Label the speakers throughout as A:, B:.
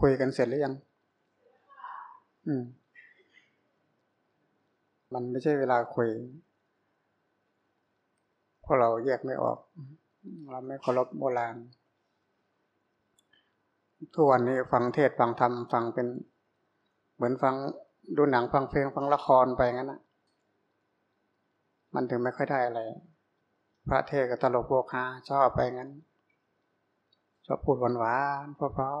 A: คุยกันเสร็จหรือยัง อืม มันไม่ใช่เวลาคุยเพราะเราแยกไม่ออก เราไม่เคารพโบราณ ทุกวันนี้ฟังเทศฟังธรรมฟังเป็น เหมือนฟังดูหนังฟังเพลงฟังละครไปงั้นนะมันถึงไม่ค่อยได้อะไร พระเทศกับตลกโวกฮาชอบไปงั้นชอบพูดหวานหวานเพราะ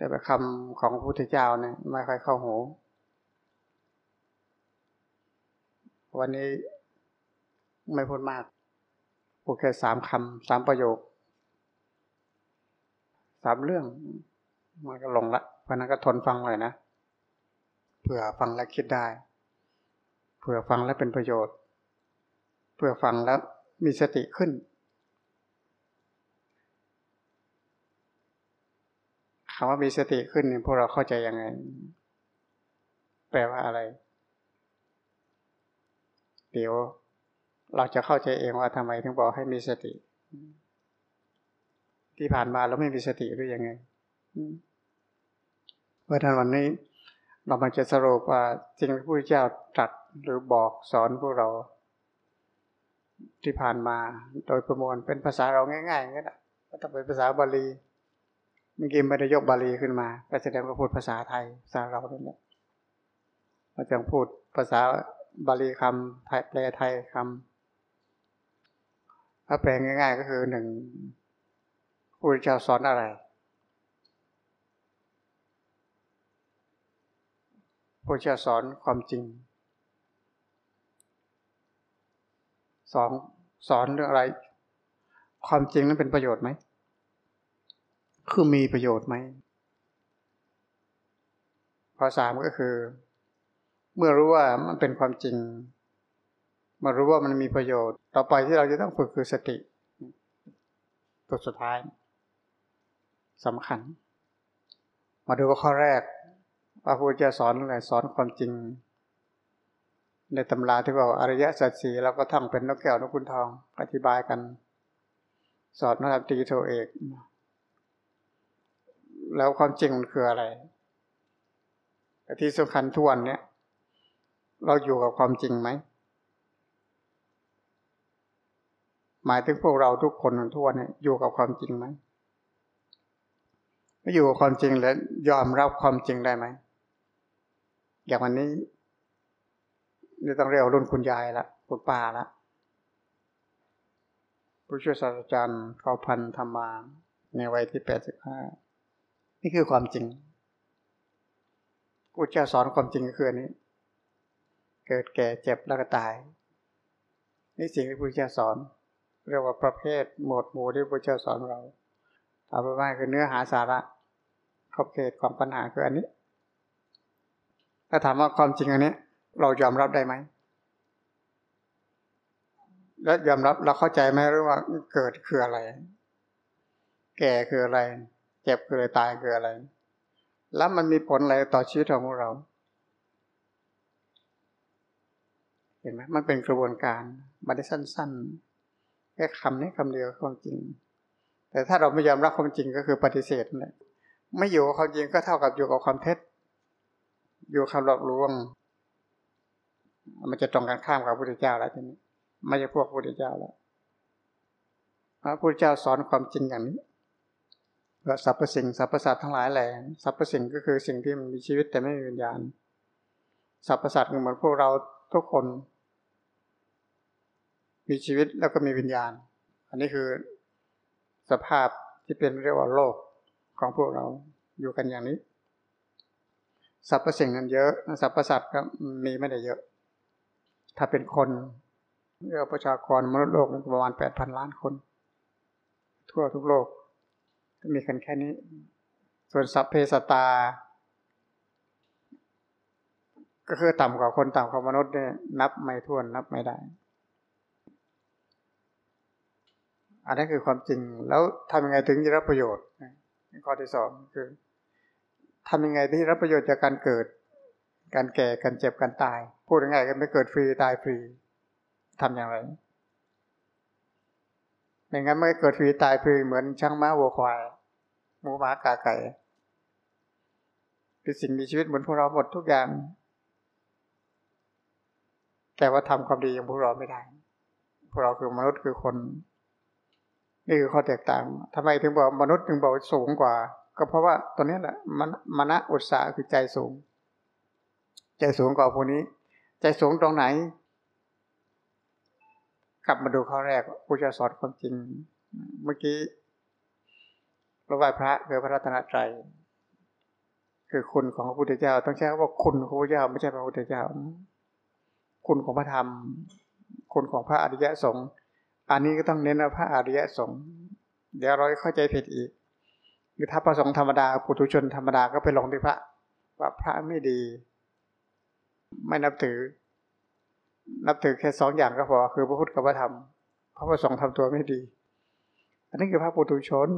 A: แต่คำของพระพุทธเจ้าเนี่ยไม่ค่อยเข้าหู วันนี้ไม่พูดมากพูดแค่สามคำสามประโยคสามเรื่องมันก็ลงละเพราะนั้นก็ทนฟังเลยนะเผื่อฟังแล้วคิดได้ เผื่อฟังแล้วเป็นประโยชน์ เผื่อฟังแล้วมีสติขึ้น คำว่ามีสติขึ้นเนี่ยพวกเราเข้าใจยังไง แปลว่าอะไร เดี๋ยวเราจะเข้าใจเองว่าทำไมถึงบอกให้มีสติ ที่ผ่านมาเราไม่มีสติหรือยังไงเพราะนั้นวันนี้ เรามาจะสรุปว่าจริงที่พระพุทธเจ้าตรัสหรือบอกสอนพวกเรา ที่ผ่านมา โดยประมวลเป็นภาษาเราง่ายๆอย่างนี้แหละก็ต้องเป็นภาษาบาลี มื่อกี้ไม่ได้ยกบาลีขึ้นมาก็แสดงว่าพูดภาษาไทยภาษาเราเนี่ยเราจะพูดภาษาบาลีคำไทยแปลไทยคำถ้าแปลง่าย ๆ ก็คือหนึ่งพระเจ้าสอนอะไรพระเจ้าสอนความจริงสอนสอนเรื่องอะไร ความจริงนั้นเป็นประโยชน์ไหม คือมีประโยชน์ไหมข้อสามก็คือ เมื่อรู้ว่ามันเป็นความจริง มารู้ว่ามันมีประโยชน์ ต่อไปที่เราจะต้องฝึกคือสติ ตัวสุดท้ายสำคัญ มาดูว่าข้อแรกพระพุทธเจ้าสอนอะไรสอนความจริง ในตำราที่บอกอริยสัจสีเราก็ทั้งเป็นนกแก้วนกคุณทอง อธิบายกัน สอนนักตรีโทเอก แล้วความจริงมันคืออะไรที่สำคัญทุกวันเนี้ยเราอยู่กับความจริงไหม หมายถึงพวกเราทุกคนทุกวันเนี่ยอยู่กับความจริงไหมไม่อยู่กับความจริงแล้วยอมรับความจริงได้ไหม อย่างวันนี้นี่ต้องเรียกรุ่นคุณยายละคุณป้าละผู้ช่วยศาสตราจารย์เขาพันธรรมา ในวัยที่แปดสิบห้า นี่คือความจริงผู้เจ้าสอนความจริงก็คืออันนี้ เกิดแก่เจ็บแล้วก็ตาย นี่สิ่งที่พระเจ้าสอน เรียกว่าประเภทหมวดหมู่ที่พระเจ้าสอนเราเอาไปว่าคือเนื้อหาสาระขอบเขตของปัญหาคืออันนี้ ถ้าถามว่าความจริงอันนี้ เรายอมรับได้ไหมและยอมรับเราเข้าใจไหมหรือว่าเกิดคืออะไร แก่คืออะไร จ็บคืออะไรตายคืออะไร แล้วมันมีผลอะไรต่อชีวิตของเรา เห็นไหมมันเป็นกระบวนการมาได้สั้น ๆ แค่คำนี้คำเดียวความจริง แต่ถ้าเราไม่ยอมรับความจริงก็คือปฏิเสธนั่นแหละไม่อยู่กับความจริงก็เท่ากับอยู่กับความเท็จ อยู่คำหลอกลวง มันจะตรงกันข้ามกับพระพุทธเจ้าแล้วทีนี้ ไม่ใช่พวกพระพุทธเจ้าแล้วพระพุทธเจ้าสอนความจริงอย่างนี้ ว่าสรรพสิ่งสรรพสัตว์ทั้งหลายแหล่สรรพสิ่งก็คือสิ่งที่มีชีวิตแต่ไม่มีวิญญาณสรรพสัตว์เหมือนพวกเราทุกคน มีชีวิตแล้วก็มีวิญญาณ อันนี้คือสภาพที่เป็นเรียกว่าโลกของพวกเราอยู่กันอย่างนี้สรรพสิ่งนั้นเยอะสรรพสัตว์ก็มีไม่ได้เยอะ ถ้าเป็นคนเรียกประชากรมนุษย์โลกประมาณแปดพันล้านคน ทั่วทุกโลก มีกันแค่นี้ ส่วนสัพเพสตา ก็คือต่ำกว่าคนต่ำกว่ามนุษย์เนี่ยนับไม่ถ้วนนับไม่ได้ อันนี้คือความจริงแล้วทำยังไงถึงจะรับประโยชน์ข้อที่สองคือทำยังไงที่รับประโยชน์จากการเกิด การแก่การเจ็บการตาย พูดยังไงก็ไม่เกิดฟรีตายฟรีทำอย่างไร ไม่งั้นไม่เกิดฟรีตายฟรีเหมือนช่างม้าวัวควายหมูหมากาไก่คือสิ่งมีชีวิตเหมือนพวกเราหมดทุกอย่าง แต่ว่าทำความดีอย่างพวกเราไม่ได้ พวกเราคือมนุษย์คือคน นี่คือข้อแตกต่างทำไมถึงบอกมนุษย์ถึงบอกสูงกว่า ก็เพราะว่าตัวนี้แหละมันมณะอุตสาคือใจสูง ใจสูงกว่าพวกนี้ ใจสูงตรงไหน ลับมาดูข้อแรกผู้จะสอนความจริง เมื่อกี้เราไหว้พระคือพระรัตนตรัยคือคุณของพระพุทธเจ้า ต้องใช้คำว่าคุณของพระพุทธเจ้าไม่ใช่พระพุทธเจ้า คุณของพระธรรม คุณของพระอริยสงฆ์อันนี้ก็ต้องเน้นว่าพระอริยสงฆ์เดี๋ยวเราเข้าใจผิดอีกคือถ้าประสงค์ธรรมดาปุถุชนธรรมดาก็ไปลงที่พระ ว่าพระไม่ดี ไม่นับถือ นับถือแค่สองอย่างก็พอคือพระพุทธกับพระธรรมพระประสงค์ทำตัวไม่ดี อันนี้คือพระปุถุชน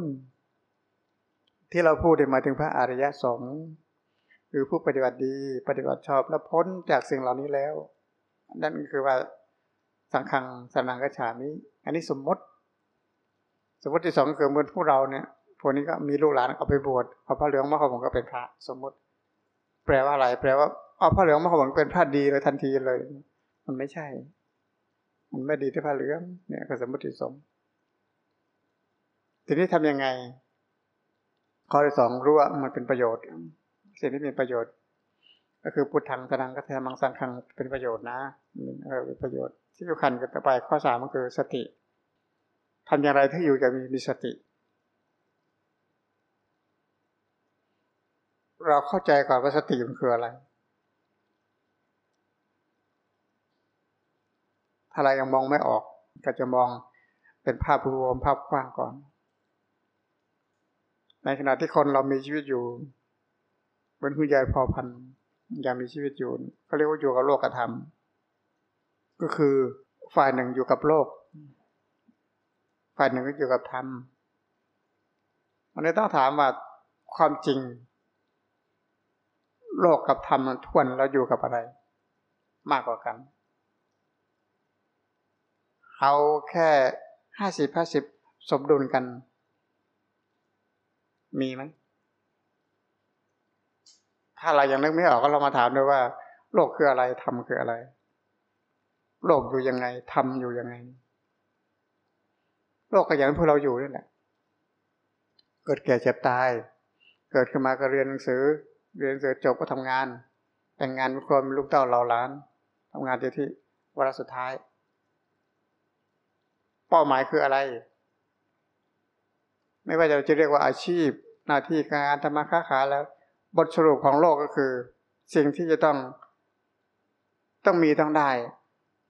A: ที่เราพูดหมายถึงพระอริยสงฆ์คือผู้ปฏิบัติดีปฏิบัติชอบและพ้นจากสิ่งเหล่านี้แล้ว นั่นคือว่าสังฆังสนังกระฉามิอันนี้สมมติ สมมติที่สองคือเหมือนพวกเราเนี่ยพวกนี้ก็มีลูกหลานเอาไปบวชเอาพระเหลืองมาขอผมก็เป็นพระ สมมติ แปลว่าอะไร แปลว่าเอาพระเหลืองมาขอผมเป็นพระดีเลยทันทีเลย มันไม่ใช่ มันไม่ดีที่พระเหลืองเนี่ยคือสมมติสม ทีนี้ทํำยังไง ข้อที่สองรู้ว่ามันเป็นประโยชน์สิ่งที่มีประโยชน์ ก็คือพุทธังสนังกัตถมังสังขังเป็นประโยชน์นะเออเป็นประโยชน์ ที่สำคัญกันต่อไปข้อสามก็คือสติทำอย่างไรที่อยู่จะมีมีสติ เราเข้าใจก่อนว่าสติมันคืออะไร ถ้าเรายังมองไม่ออกก็จะมองเป็นภาพรวมภาพกว้างก่อน ในขณะที่คนเรามีชีวิตอยู่เป็นผู้ใหญ่พอพันยังมีชีวิตอยู่เขาเรียกว่าอยู่กับโลกธรรม ก็คือฝ่ายหนึ่งอยู่กับโลก ฝ่ายหนึ่งก็อยู่กับธรรมวันนี้ต้องถามว่าความจริง โลกกับธรรมทวนเราอยู่กับอะไร มากกว่ากัน เอาแค่ห้าสิบห้าสิบสมดุลกัน มีไหมถ้าเรายังนึกไม่ออกก็เรามาถามด้วยว่า โลกคืออะไรธรรมคืออะไร โลกอยู่ยังไงธรรมอยู่ยังไง โลกก็อย่างที่พวกเราอยู่นี่แหละเกิดแก่เจ็บตาย เกิดขึ้นมาก็เรียนหนังสือ เรียนหนังสือจบก็ทำงาน แต่งงานเป็นคนลูกเต้าเราล้านทำงานที่ที่วาระสุดท้าย เป้าหมายคืออะไร ไม่ว่าจะเรียกว่าอาชีพ หน้าที่การงานธรรมะค้าขายแล้ว บทสรุปของโลกก็คือ สิ่งที่จะต้อง ต้องมีต้องได้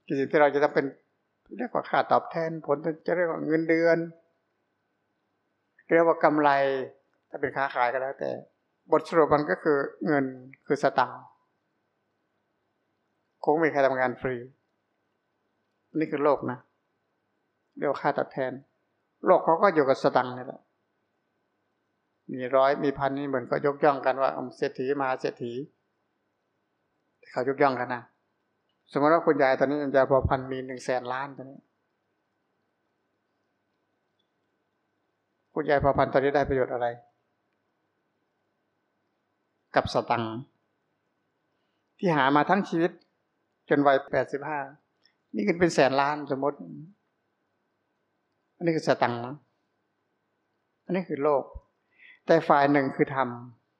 A: สิ่งที่เราจะต้องเป็นเรียกว่าค่าตอบแทน ผลจะเรียกว่าเงินเดือน เรียกว่ากำไร ถ้าเป็นค้าขายก็แล้ว แต่ บทสรุปมันก็คือเงินคือสตังค์คงไม่ใครทำงานฟรี นี่คือโลกนะ เรียกค่าตอบแทน โลกเขาก็อยู่กับสตังค์นี่แหละมีร้อยมีพันนี่เหมือนก็ยกย่องกันว่าเศรษฐีมาเศรษฐีเขายกย่องกันนะสมมติว่าคุณยายตอนนี้ยายพอพันมีหนึ่งแสนล้านตอนนี้ คุณยายพอพันตอนนี้ได้ประโยชน์อะไร กับสตังที่หามาทั้งชีวิตจนวัยแปดสิบห้านี่ขึ้นเป็นแสนล้านสมมติ นนี้คือสตังนะอันนี้คือโลก แต่ฝ่ายหนึ่งคือท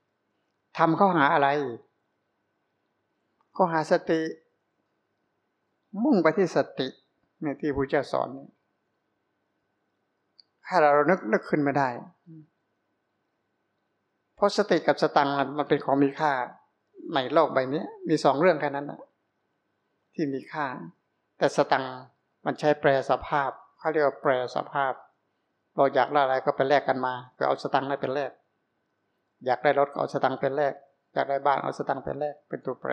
A: ำทำเขาหาอะไรเขาหาสติ มุ่งไปที่สติในที่พระเจ้าสอนถ้าเรานึกนึกขึ้นไม่ได้ เพราะสติกับสตังมันเป็นของมีค่าในโลกใบนี้มีสองเรื่องแค่นั้นนะที่มีค่า แต่สตังมันใช้แปลสภาพ เขาเรียกว่าแปลสภาพ เราอยากได้อะไรก็ไปแลกกันมาก็เอาสตังค์ได้เป็นแลกอยากได้รถก็เอาสตังค์เป็นแลกอยากได้บ้านเอาสตังค์เป็นแลกเป็นตัวแปร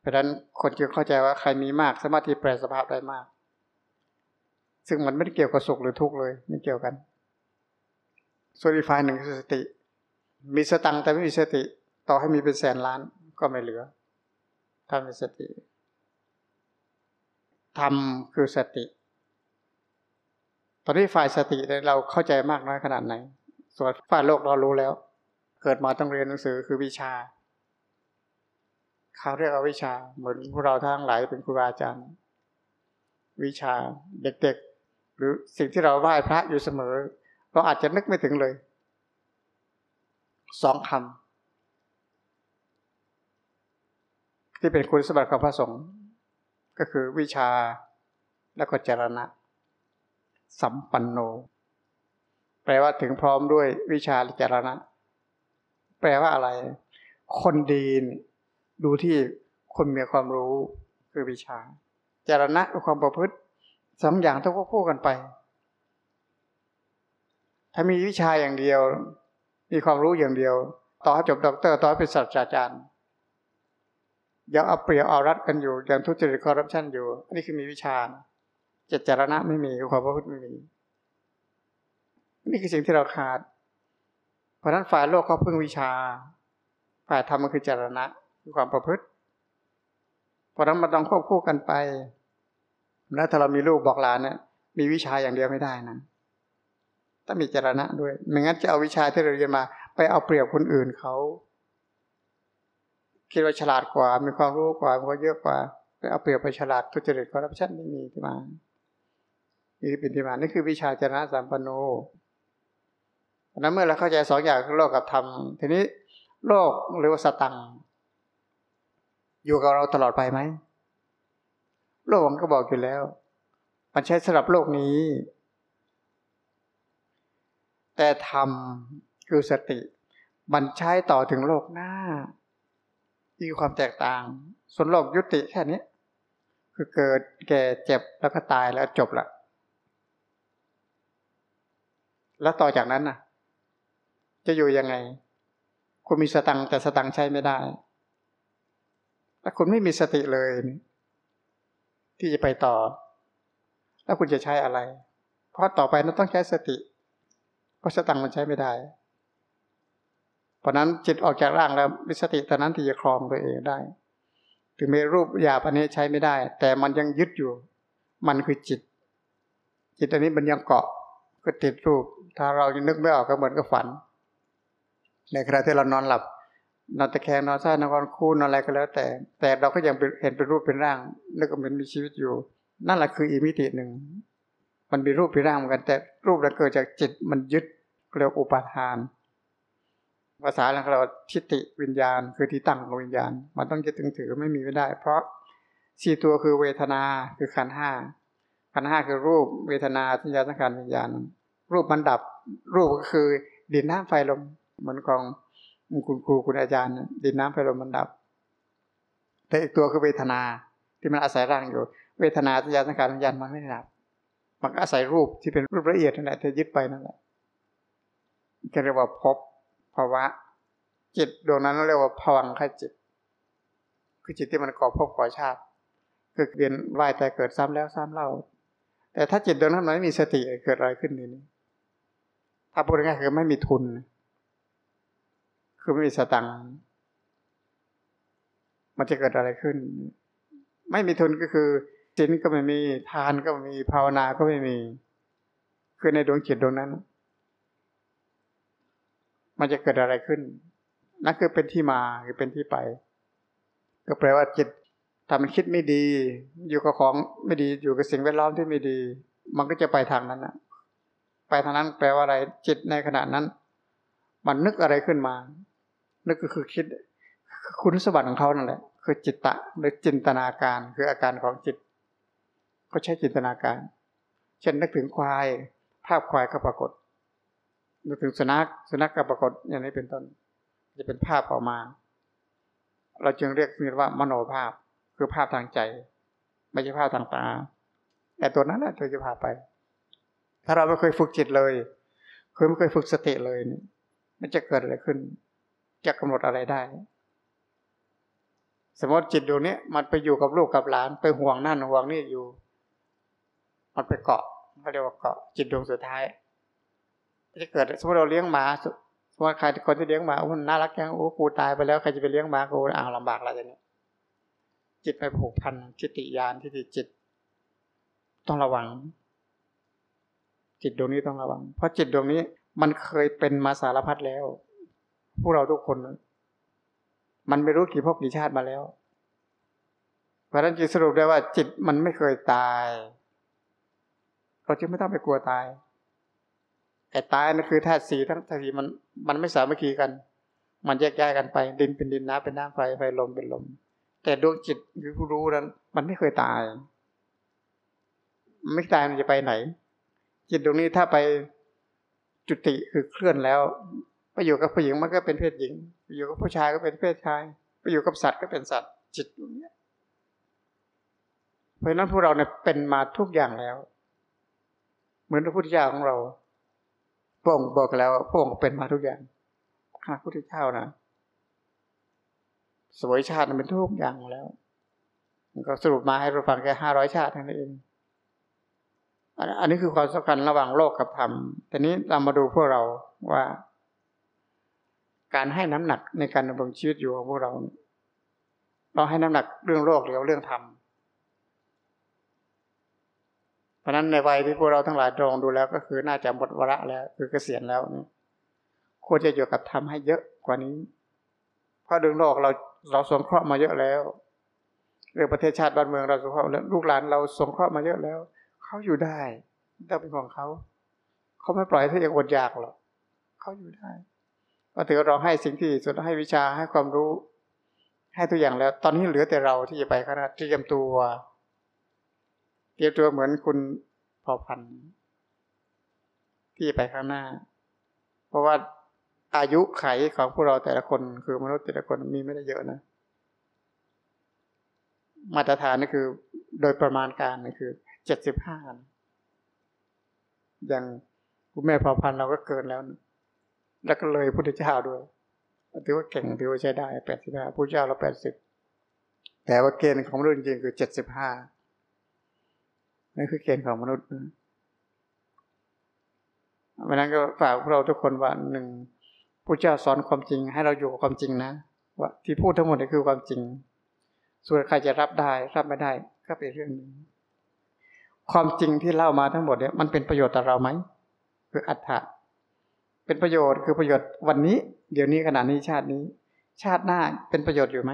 A: เพราะฉะนั้นคนจึงเข้าใจว่าใครมีมากสามารถที่แปลสภาพได้มาก ซึ่งมันไม่ได้เกี่ยวกับสุขหรือทุกข์เลยไม่เกี่ยวกันส่วนอีกฝ่ายหนึ่งคือสติ มีสตังค์แต่ไม่มีสติ ต่อให้มีเป็นแสนล้านก็ไม่เหลือ ถ้ามีสติทำคือสติ ตอนนี้ฝ่ายสติเราเข้าใจมากน้อยขนาดไหน ส่วนฝ่ายโลกเรารู้แล้ว เกิดมาต้องเรียนหนังสือคือวิชาเขาเรียกว่าวิชา เหมือนพวกเราทั้งหลายเป็นครูบาอาจารย์ วิชาเด็กๆ หรือสิ่งที่เราไหว้พระอยู่เสมอ เราอาจจะนึกไม่ถึงเลยสองคำที่เป็นคุณสมบัติของพระสงฆ์ก็คือวิชาและก็จรณะ สัมปันโน แปลว่าถึงพร้อมด้วยวิชาและจรณะ แปลว่าอะไร คนดีดูที่คนมีความรู้คือวิชาจรณะคือความประพฤติสองอย่างต้องควบคู่กันไป ถ้ามีวิชาอย่างเดียว มีความรู้อย่างเดียว ต่อให้จบด็อกเตอร์ต่อให้เป็นศาสตราจารย์ยังเอาเปรียบเอารัดกันอยู่ยังทุจริตคอร์รัปชันอยู่ อันนี้คือมีวิชาเจตจารณะไม่มีความประพฤติไม่มี นี่คือสิ่งที่เราขาด เพราะนั้นฝ่ายโลกเขาพึ่งวิชา ฝ่ายธรรมมันคือจารณะคือความประพฤติ เพราะนั้นมันต้องควบคู่กันไป แล้วถ้าเรามีลูกบอกหลานเนี่ยมีวิชาอย่างเดียวไม่ได้นะต้องมีจารณะด้วย ไม่งั้นจะเอาวิชาที่เราเรียนมา ไปเอาเปรียบคนอื่นเขาคิดว่าฉลาดกว่า มีความรู้กว่ามีความเยอะกว่าไปเอาเปรียบไปฉลาดทุจริตคอร์รัปชันไม่มีที่มา นี่เป็นที่มานี่คือวิชาจระสัมปันโนนั้นเมื่อเราเข้าใจสองอย่างคือโลกกับธรรม ทีนี้โลกหรือว่าสตัง อยู่กับเราตลอดไปไหม โลกมันก็บอกอยู่แล้ว มันใช้สำหรับโลกนี้ แต่ธรรมคือสติ มันใช้ต่อถึงโลกหน้ามีความแตกต่าง ส่วนโลกยุติแค่นี้ คือเกิดแก่เจ็บแล้วก็ตายแล้วจบละ แล้วต่อจากนั้นน่ะ จะอยู่ยังไง คุณมีสตังแต่สตังใช้ไม่ได้ถ้าคุณไม่มีสติเลย ที่จะไปต่อ แล้วคุณจะใช้อะไร เพราะต่อไปนั้นต้องใช้สติ เพราะสตังมันใช้ไม่ได้ เพราะนั้นจิตออกจากร่างแล้วมีสติตอนนั้นที่จะครองตัวเองได้ ถึงแม้รูปหยาบอันนี้ใช้ไม่ได้ แต่มันยังยึดอยู่ มันคือจิต จิตอันนี้มันยังเกาะก็ติดรูป ถ้าเรายังนึกไม่ออกก็เหมือนกับฝัน ในขณะที่เรานอนหลับ นอนตะแคงนอนซ่านอนคู่นอนอะไรก็แล้ว แต่ แต่เราก็ยังเห็นเป็นรูปเป็นร่างนึกว่ามันมีชีวิตอยู่ นั่นแหละคืออีมิติหนึ่ง มันมีรูปเป็นร่างเหมือนกัน แต่รูปเราเกิดจากจิตมันยึดเรียกอุปาทาน ภาษาเราทิฏฐิวิญญาณ คือที่ตั้งของวิญญาณ มันต้องยึดถึงถือไม่มีไม่ได้ เพราะสี่ตัวคือเวทนาคือขันห้าขันห้าคือรูปเวทนาสัญญาสังขารวิญญาณ รูปมันดับ รูปก็คือดินน้ำไฟลมเหมือนของคุณครูคุณอาจารย์ ดินน้ำไฟลมมันดับ แต่อีกตัวคือเวทนาที่มันอาศัยร่างอยู่ เวทนาสัญญาสังขารวิญญาณมันไม่ดับ มันอาศัยรูปที่เป็นรูปละเอียดนั่นแหละที่ยึดไปนั่นแหละก็เรียกว่าพบภาวะ จิตดวงนั้นเรียกว่าพวังคจิต คือจิตที่มันก่อภพก่อชาติ คือเรียนว่ายแต่เกิดซ้ำแล้วซ้ำเล่า แต่ถ้าจิตดวงนั้นมันไม่มีสติเกิดอะไรขึ้นนี่ ถ้าพูดง่ายคือไม่มีทุน คือไม่มีสตังมันจะเกิดอะไรขึ้น ไม่มีทุนก็คือศีลก็ไม่มีทานก็ไม่มีภาวนาก็ไม่มี คือในดวงจิตดวงนั้น มันจะเกิดอะไรขึ้น นั่นคือเป็นที่มาคือเป็นที่ไป ก็แปลว่าจิตถ้ามันคิดไม่ดี อยู่กับของไม่ดีอยู่กับสิ่งแวดล้อมที่ไม่ดี มันก็จะไปทางนั้นนะ ไปทางนั้นแปลว่าอะไร จิตในขณะนั้น มันนึกอะไรขึ้นมานั่นก็คือคิด คุณสมบัติของเขานั่นแหละ คือจิตตะหรือจินตนาการคืออาการของจิต ก็ใช้จินตนาการ เช่นนึกถึงควาย ภาพควายก็ปรากฏ นึกถึงสุนัขสุนัขก็ปรากฏอย่างนี้เป็นต้น จะเป็นภาพออกมา เราจึงเรียกมันว่ามโนภาพคือภาพทางใจ ไม่ใช่ภาพทางตาแต่ตัวนั้นแหละตัวจะพาไป ถ้าเราไม่เคยฝึกจิตเลยเคยไม่เคยฝึกสติเลยนี่มันจะเกิดอะไรขึ้น จะกำหนดอะไรได้ สมมติจิตดวงนี้มันไปอยู่กับลูกกับหลาน ไปห่วงนั่นห่วงนี่อยู่ มันไปเกาะเขาเรียกว่าเกาะจิตดวงสุดท้ายจะเกิดสมมติเราเลี้ยงหมาสมมติใครคนที่เลี้ยงหมาโอ้น่ารักยังโอ้กูตายไปแล้วใครจะไปเลี้ยงหมากูอ่างลำบากอะไรอย่างนี้จิตไปผูกพันจิตติยานที่ติจิต ต้องระวัง จิตดวงนี้ต้องระวัง เพราะจิตดวงนี้มันเคยเป็นมาสารพัดแล้ว พวกเราทุกคน มันไม่รู้กี่พบกี่ชาติมาแล้ว เพราะนั้นจึงสรุปได้ว่า จิตมันไม่เคยตาย เราจึงไม่ต้องไปกลัวตายแต่ตายนั่นคือธาตุสีทั้งธาตุสีมันมันไม่สามัคคีกัน มันแยกย้ายกันไป ดินเป็นดินน้ำเป็นน้ำไฟไฟลมเป็นลม แต่ดวงจิตคือผู้รู้นั้น มันไม่เคยตาย ไม่ตายมันจะไปไหน จิตดวงนี้ถ้าไปจุติคือเคลื่อนแล้วไปอยู่กับผู้หญิงมันก็เป็นเพศหญิงไปอยู่กับผู้ชายก็เป็นเพศชายไปอยู่กับสัตว์ก็เป็นสัตว์ จิตดวงนี้เพราะฉะนั้นพวกเราเนี่ยเป็นมาทุกอย่างแล้ว เหมือนพระพุทธเจ้าของเราพระองค์บอกแล้วพระองค์เป็นมาทุกอย่างข้าพุทธเจ้านะสวยชาติมันเป็นทุกอย่างแล้ว ก็สรุปมาให้เราฟังแค่ห้าร้อยชาติเท่านั้นเอง อันนี้คือความสำคัญระหว่างโลกกับธรรมแต่นี้เรามาดูพวกเราว่า การให้น้ำหนักในการดำรงชีวิตอยู่ของพวกเรา เราให้น้ำหนักเรื่องโลกหรือเรื่องธรรมเพราะนั้นในวัยที่พวกเราทั้งหลายตรองดูแล้ว ก็คือน่าจะหมดวาระแล้ว คือเกษียณแล้วนี่ควรจะอยู่กับธรรมให้เยอะกว่านี้ เพราะเรื่องโลกเราเราสงเคราะห์มาเยอะแล้วเรื่องประเทศชาติบ้านเมืองเราสงเคราะห์แล้วลูกหลานเราสงเคราะห์มาเยอะแล้ว เขาอยู่ได้ต้องเป็นของเขาเขาไม่ปล่อยให้เองอดอยากหรอกเขาอยู่ได้ก็ถือเราให้สิ่งที่สุดให้วิชาให้ความรู้ ให้ทุกอย่างแล้ว ตอนนี้เหลือแต่เราที่จะไปขนาดเตรียมตัว เตรียมตัวเหมือนคุณพอพันที่ไปข้างหน้า เพราะว่าอายุไขของพวกเราแต่ละคนคือมนุษย์แต่ละคนมีไม่ได้เยอะนะ มาตรฐานนี่คือ โดยประมาณการนี่คือ เจ็ดสิบห้าอย่างคุณแม่พอพันเราก็เกินแล้ว แล้วก็เลยพุทธเจ้าด้วยถือว่าเก่งถือว่าใช้ได้แปดสิบห้าพุทธเจ้าเราแปดสิบแต่ว่าเกณฑ์ของมนุษย์จริงคือเจ็ดสิบห้านั่นคือเกณฑ์ของมนุษย์เพราะนั้นก็ฝากพวกเราทุกคนว่าหนึ่งพระเจ้าสอนความจริง ให้เราอยู่กับความจริงนะว่าที่พูดทั้งหมดนี่คือความจริง ส่วนใครจะรับได้รับไม่ได้ ก็เป็นเรื่องหนึ่ง ความจริงที่เล่ามาทั้งหมดเนี่ยมันเป็นประโยชน์ต่อเราไหมคืออัตถะเป็นประโยชน์คือประโยชน์วันนี้ เดี๋ยวนี้ขณะนี้ชาตินี้ ชาติหน้าเป็นประโยชน์อยู่ไหม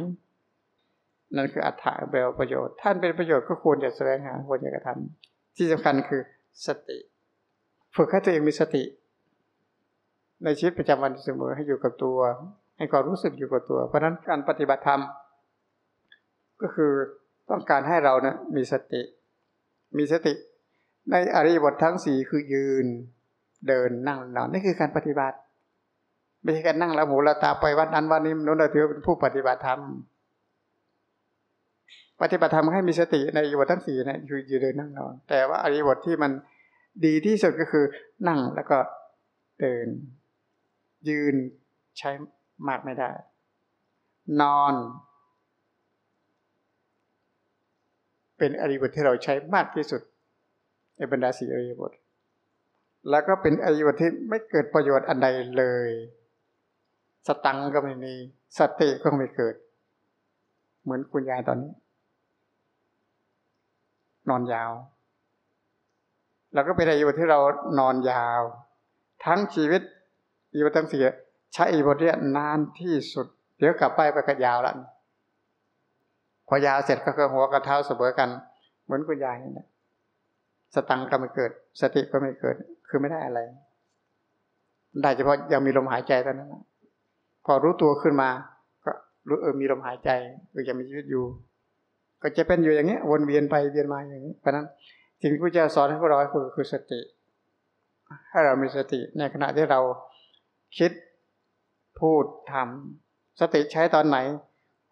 A: นั่นคืออัตถะแปลว่าประโยชน์ ท่านเป็นประโยชน์ก็ควรจะแสดงหาควรจะกระทำที่สำคัญคือสติ ฝึกให้ตัวเองมีสติ ในชีวิตประจำวันเสมอให้อยู่กับตัว ให้ความรู้สึกอยู่กับตัว เพราะนั้นการปฏิบัติธรรม ก็คือต้องการให้เรานะมีสติ มีสติ ในอริยบททั้งสี่คือยืนเดินนั่งนอนนี่คือการปฏิบัติ ไม่ใช่การนั่งแล้วหูละตาไปวัดนั้นวันนี้นู้นเราถือเป็นผู้ปฏิบัติธรรมปฏิบัติธรรมให้มีสติในอริยบททั้งสี่นะคือยืนเดินนั่งนอน แต่ว่าอริยบทที่มันดีที่สุดก็คือนั่งแล้วก็เดิน ยืนใช้มากไม่ได้ นอน เป็นอริบทที่เราใช้มากที่สุด ในบรรดาสี่อริบท แล้วก็เป็นอริบทที่ไม่เกิดประโยชน์อันใดเลย สตังก็ไม่มีสติก็ไม่เกิด เหมือนคุณยายตอนนี้ นอนยาว แล้วก็เป็นอริบทที่เรานอนยาว ทั้งชีวิตอริบททั้งสี่ใช้อริบทนี้นานที่สุด เดี๋ยวกลับไปไปก็ยาวแล้ว พอยาวเสร็จก็คือหัวกับเท้าเสมอกัน เหมือนคุณยายนี่แหละสตังก็ไม่เกิด สติก็ไม่เกิด คือไม่ได้อะไร ได้เฉพาะยังมีลมหายใจเท่านั้นพอรู้ตัวขึ้นมา ก็รู้เออมีลมหายใจหรือยังมีชีวิตอยู่ ก็จะเป็นอยู่อย่างนี้วนเวียนไปเวียนมาอย่างนี้เพราะนั้นสิ่งที่พระเจ้าสอนให้พวกเราคือคือสติให้เรามีสติในขณะที่เราคิดพูดทำสติใช้ตอนไหน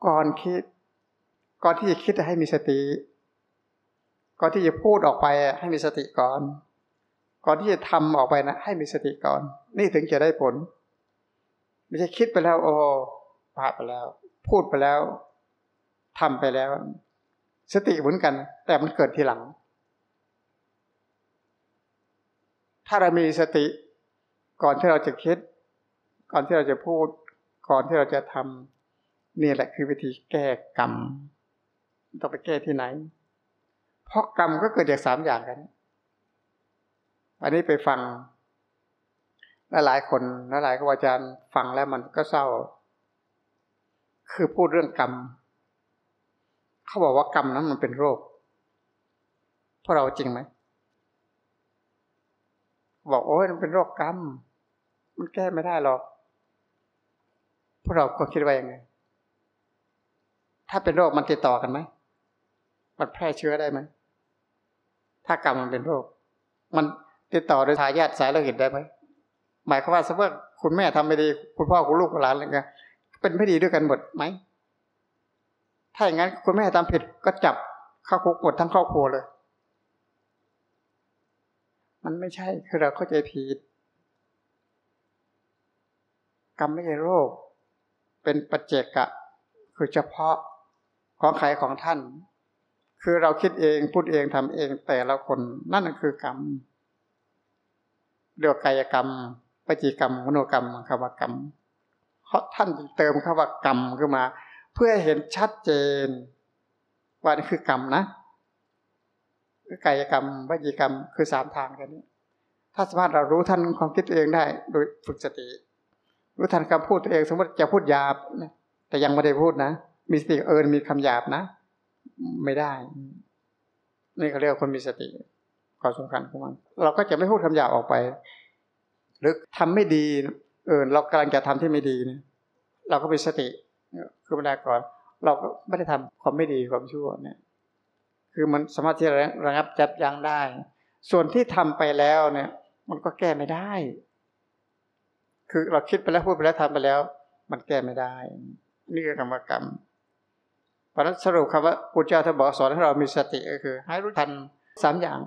A: ก่อนคิด ก่อนที่จะคิดให้มีสติ ก่อนที่จะพูดออกไปให้มีสติก่อน ก่อนที่จะทำออกไปนะ ให้มีสติก่อน นี่ถึงจะได้ผล ไม่ใช่คิดไปแล้ว โอ้พลาดไปแล้ว พูดไปแล้วทำไปแล้ว สติเหมือนกัน แต่มันเกิดทีหลัง ถ้าเรามีสติ ก่อนที่เราจะคิด ก่อนที่เราจะพูด ก่อนที่เราจะทำนี่แหละคือวิธีแก้กรรม ต้องไปแก้ที่ไหน เพราะกรรมก็เกิดจากสามอย่างกันอันนี้ไปฟังแลหลายคนแลหลายครูอาจารย์ฟังแล้วมันก็เศร้า คือพูดเรื่องกรรม เขาบอกว่ากรรมนั้นมันเป็นโรคพวกเราจริงไหมบอกโอ้ยมันเป็นโรคกรรม มันแก้ไม่ได้หรอกพวกเราก็คิดว่ายังไง ถ้าเป็นโรคมันติดต่อกันไหม มันแพร่เชื้อได้ไหมถ้ากรรมมันเป็นโรค มันติดต่อโดยทายาทสายโลหิตได้ไหมหมายความว่าสมมติคุณแม่ทำไม่ดี คุณพ่อคุณลูกคุณหลานอะไรเงี้ยเป็นไม่ดีด้วยกันหมดไหมถ้าอย่างนั้นคุณแม่ทำผิดก็จับเข้าคุกหมดทั้งครอบครัวเลย มันไม่ใช่คือเราเข้าใจผิดกรรมไม่ใช่โรค เป็นปัจเจกะ คือเฉพาะของใครของท่าน คือเราคิดเองพูดเองทำเองแต่ละคน นั่นคือกรรมเรียกกายกรรมปจิกรรมมโนกรรมคำว่ากรรมเพราะท่านเติมคำว่ากรรมขึ้นมา เพื่อเห็นชัดเจน ว่านี่คือกรรมนะกายกรรมวจิกรรมคือสามทางแค่นี้ ถ้าสามารถเรารู้ทันความคิดตัวเองได้ โดยฝึกสติ รู้ทันคำพูดตัวเอง สมมติจะพูดหยาบแต่ยังไม่ได้พูดนะ มีสติเออมีคำหยาบนะ ไม่ได้ นี่เขาเรียกคนมีสติความสำคัญของมัน เราก็จะไม่พูดคำหยาบออกไป หรือทำไม่ดี เออเรากำลังจะทำที่ไม่ดีเนี่ยเราก็มีสติคือมาได้ก่อน เราก็ไม่ได้ทำความไม่ดีความชั่วเนี่ย คือมันสามารถที่จะระงับจับยั้งได้ ส่วนที่ทำไปแล้วเนี่ย มันก็แก้ไม่ได้ คือเราคิดไปแล้วพูดไปแล้วทำไปแล้ว มันแก้ไม่ได้ นี่คือกรรมกรรม ราะนั้นสรุปคำว่าพุทธเจ้าท่านบอกสอนให้เรามีสติก็คือ ให้รู้ทันสามอย่าง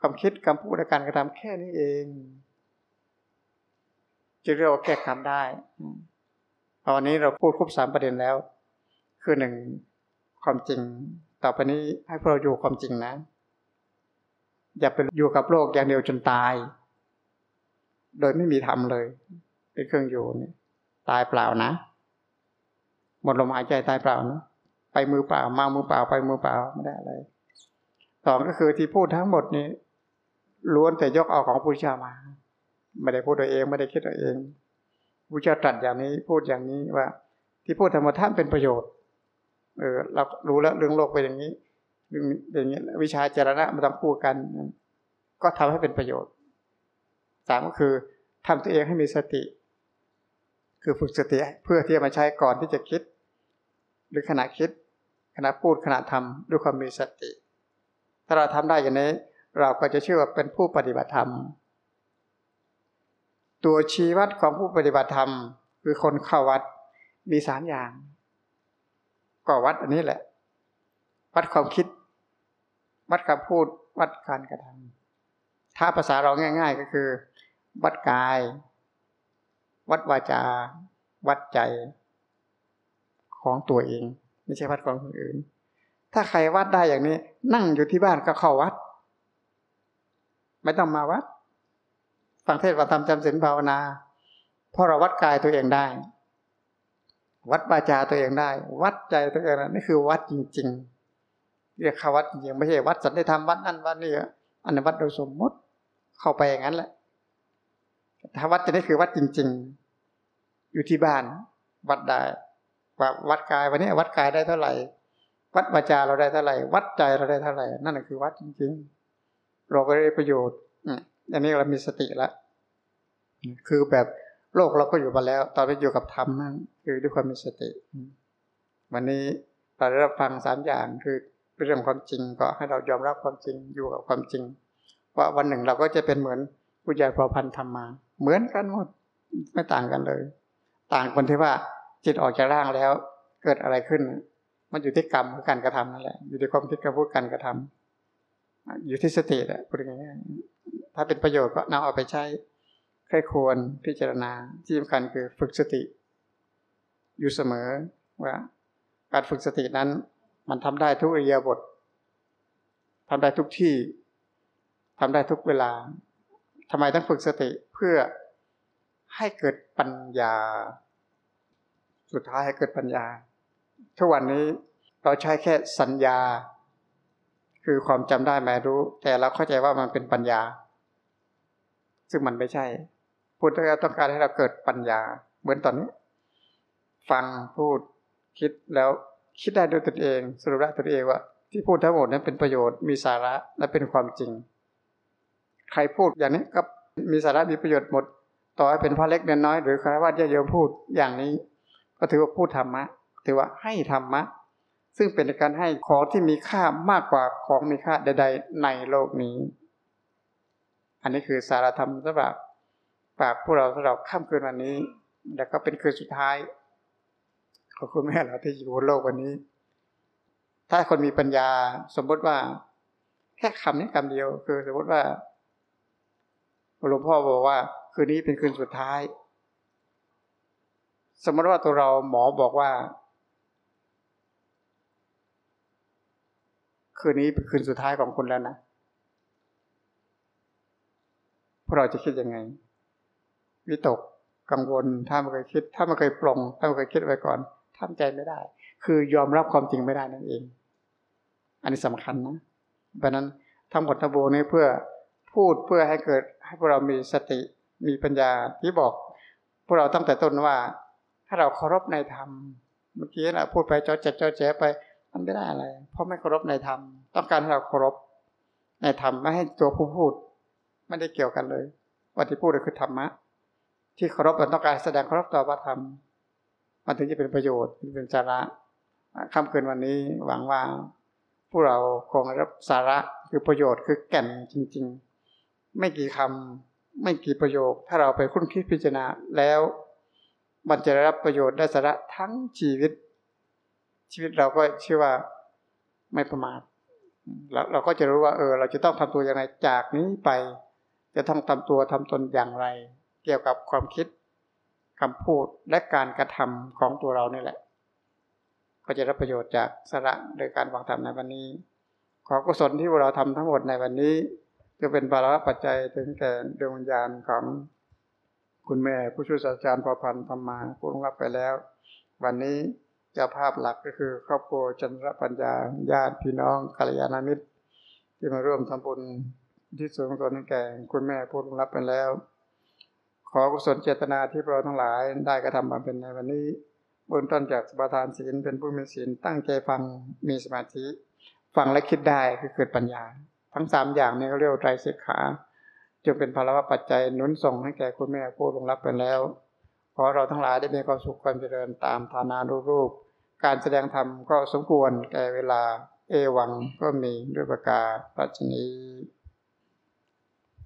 A: ความคิดคำพูดและการกระทำแค่นี้เองจะเรียกว่าแก้กรรมได้ตอนนี้เราพูดครบสามประเด็นแล้ว คือหนึ่งความจริง ต่อไปนี้ให้พวกเราอยู่ความจริงนะ อย่าไปอยู่กับโลกอย่างเดียวจนตาย โดยไม่มีธรรมเลยเป็นเครื่องอยู่นี่ตายเปล่านะ หมดลมหายใจตายเปล่านะ ไปมือเปล่ามามือเปล่าไปมือเปล่าไม่ได้อะไรสองก็คือที่พูดทั้งหมดนี้ล้วนแต่ยกเอาของพุทธเจ้ามา ไม่ได้พูดตัวเองไม่ได้คิดตัวเองพระเจ้าตรัสอย่างนี้พูดอย่างนี้ว่า ที่พูดธรรมท่านเป็นประโยชน์ เออ เรารู้แล้วเรื่องโลกเป็นอย่างนี้เรื่องอย่างนี้วิชาจารณะมาต้องพูดกัน ก็ทำให้เป็นประโยชน์สามก็คือทำตัวเองให้มีสติ คือฝึกสติเพื่อที่จะมาใช้ก่อนที่จะคิด หรือขณะคิด ขณะพูดขณะทำด้วยความมีสติ ถ้าเราทำได้อย่างนี้ เราก็จะเชื่อว่าเป็นผู้ปฏิบัติธรรม ตัวชี้วัดของผู้ปฏิบัติธรรม คือคนเข้าวัดมีสามอย่าง ก็วัดอันนี้แหละ วัดความคิด วัดคำพูด วัดการกระทำถ้าภาษาเราง่าย ๆ ก็คือ วัดกาย วัดวาจา วัดใจ ของตัวเอง ไม่ใช่วัดของคนอื่น ถ้าใครวัดได้อย่างนี้ นั่งอยู่ที่บ้านก็เข้าวัด ไม่ต้องมาวัด ฟังเทศน์ฟังธรรมจำศีลภาวนาเพราะเราวัดกายตัวเองได้ วัดวาจาตัวเองได้ วัดใจตัวเองนี่คือวัดจริง ๆ เรียกขาวัดจริงไม่ใช่วัดสันติธรรมวัดนั่นวัดนี่อันนั้นวัดโดยสมมติเข้าไปอย่างนั้นแหละถ้าวัดจะนี่คือวัดจริง ๆ อยู่ที่บ้านวัดได้ ว่าวัดกายวันนี้วัดกายได้เท่าไหร่ วัดวาจาเราได้เท่าไหร่ วัดใจเราได้เท่าไหร่ นั่นคือวัดจริงๆ เราก็ได้ประโยชน์อันนี้เรามีสติแล้วคือแบบโลกเราก็อยู่มาแล้ว ตอนไปอยู่กับธรรมนั่นคือด้วยความมีสติ วันนี้เราได้รับฟังสามอย่างคือเรื่องความจริงก็ให้เรายอมรับความจริงอยู่กับความจริง ว่าวันหนึ่งเราก็จะเป็นเหมือนผู้ใหญ่พอพันธรรมมา เหมือนกันหมดไม่ต่างกันเลย ต่างคนที่ว่า จิตออกจากร่างแล้ว เกิดอะไรขึ้น มันอยู่ที่กรรมการกระทำนั่นแหละ อยู่ที่ความคิดการพูดการกระทำอยู่ที่สติแหละพูดง่ายถ้าเป็นประโยชน์ก็นำเอาไปใช้ใครควรพิจารณาที่สำคัญคือฝึกสติ อยู่เสมอว่าการฝึกสตินั้น มันทำได้ทุกอริยบททำได้ทุกที่ทำได้ทุกเวลาทำไมต้องฝึกสติเพื่อให้เกิดปัญญา สุดท้ายให้เกิดปัญญา ทุกวันนี้เราใช้แค่สัญญา คือความจำได้หมายรู้ แต่เราเข้าใจว่ามันเป็นปัญญา ซึ่งมันไม่ใช่พุทธเจ้าต้องการให้เราเกิดปัญญา เหมือนตอนนี้ ฟังพูดคิดแล้วคิดได้ด้วยตนเอง สรุปได้ตนเองว่า ที่พูดทั้งหมดนั้นเป็นประโยชน์มีสาระและเป็นความจริง ใครพูดอย่างนี้ก็มีสาระมีประโยชน์หมด ต่อให้เป็นพระเล็กเนน้อยหรือคารวะญาติโยมพูดอย่างนี้ ก็ถือว่าพูดธรรมะ ถือว่าให้ธรรมะ ซึ่งเป็นการให้ของที่มีค่ามากกว่าของมีค่าใด ๆ ในโลกนี้ อันนี้คือสารธรรมสำหรับฝากพวกเราสำหรับค่ำคืนวันนี้ แล้วก็เป็นคืนสุดท้ายขอบคุณแม่เราที่อยู่บนโลกวันนี้ ถ้าคนมีปัญญาสมมติว่า แค่คำนี้คำเดียว คือสมมติว่าหลวงพ่อบอกว่า คืนนี้เป็นคืนสุดท้าย สมมติว่าตัวเราหมอบอกว่า คืนนี้เป็นคืนสุดท้ายของคุณแล้วนะพวกเราจะคิดยังไง วิตกกังวล ถ้าไม่เคยคิด ถ้าไม่เคยปลงถ้าไม่เคยคิดไว้ก่อนทำใจไม่ได้ คือยอมรับความจริงไม่ได้นั่นเอง อันนี้สำคัญนะเพราะนั้นทั้งหมดทั้งมวลนี้เพื่อพูดเพื่อให้เกิดให้พวกเรามีสติมีปัญญาที่บอก พวกเราตั้งแต่ต้นว่า ถ้าเราเคารพในธรรม เมื่อกี้นะพูดไปจอแจ๊จอแจ๊ไป มันไม่ได้อะไร เพราะไม่เคารพในธรรม ต้องการให้เราเคารพในธรรมไม่ให้ตัวผู้พูด ไม่ได้เกี่ยวกันเลยวันที่พูดคือธรรมะ ที่เคารพมันต้องการแสดงเคารพต่อพระธรรม มันถึงจะเป็นประโยชน์เป็นสาระค่ำคืนวันนี้หวังว่าพวกเราคงรับสาระคือประโยชน์คือแก่นจริง ๆ ไม่กี่คำไม่กี่ประโยค ถ้าเราไปคุ้นคิดพิจารณาแล้ว มันจะได้รับประโยชน์ได้สาระทั้งชีวิต ชีวิตเราก็ชื่อว่าไม่ประมาทเราเราก็จะรู้ว่าเออ เราจะต้องทำตัวอย่างไรจากนี้ไป จะต้องทำตัวทำตนอย่างไร เกี่ยวกับความคิดคำพูดและการกระทำของตัวเรานี่แหละ ก็จะรับประโยชน์จากสาระโดยการฟังธรรมในวันนี้ ขอกุศลที่เราทำทั้งหมดในวันนี้จะเป็นบาระปัจจัยถึงแก่ดวงวิญญาณของ คุณแม่ผู้ช่วยศาสตราจารย์พอพันธ์ธรรมาผู้รับไปแล้ว วันนี้เจ้าภาพหลักก็คือ ครอบครัวจันทรปัญญาญาติพี่น้องกัลยาณมิตร ที่มาร่วมทำบุญที่สูงส่วนแก่คุณแม่ผู้รับไปแล้ว ขอกุศลเจตนาที่เราทั้งหลายได้กระทำมาเป็นในวันนี้เบื้องต้นจากสมทานศีลเป็นผู้มีศีลตั้งใจฟังมีสมาธิ ฟังและคิดได้คือเกิดปัญญา ทั้งสามอย่างนี้เขาเรียกไตรสิกขา จึงเป็นภาระปัจจัยหนุนส่งให้แก่คุณแม่ผู้ลงรับไปแล้ว ขอเราทั้งหลายได้มีความสุขความเจริญตามฐานานุรูป การแสดงธรรมก็สมควรแก่เวลา เอวังก็มีด้วยประกาศปัจจนี้